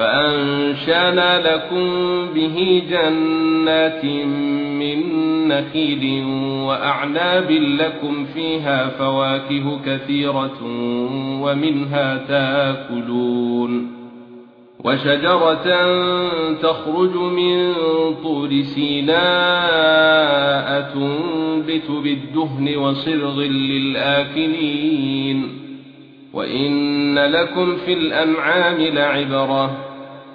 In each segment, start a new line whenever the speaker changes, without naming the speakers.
فأنشأنا لكم به جنات من نخيل وأعناب لكم فيها فواكه كثيرة ومنها تاكلون وشجرة تخرج من طور سيناء تنبت بالدهن وصرغ للآكلين وإن لكم في الأنعام لعبرةً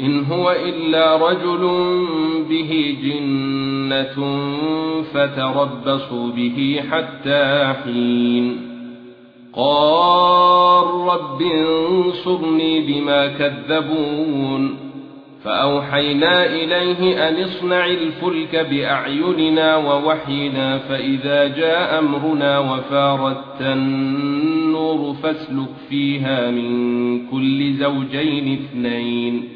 إن هو إلا رجل به جنة فتربصوا به حتى حين. قال رب انصرني بما كذبون. فأوحينا إليه أن اصنع الفلك بأعيننا ووحينا فإذا جاء أمرنا وفارت النور فاسلك فيها من كل زوجين اثنين.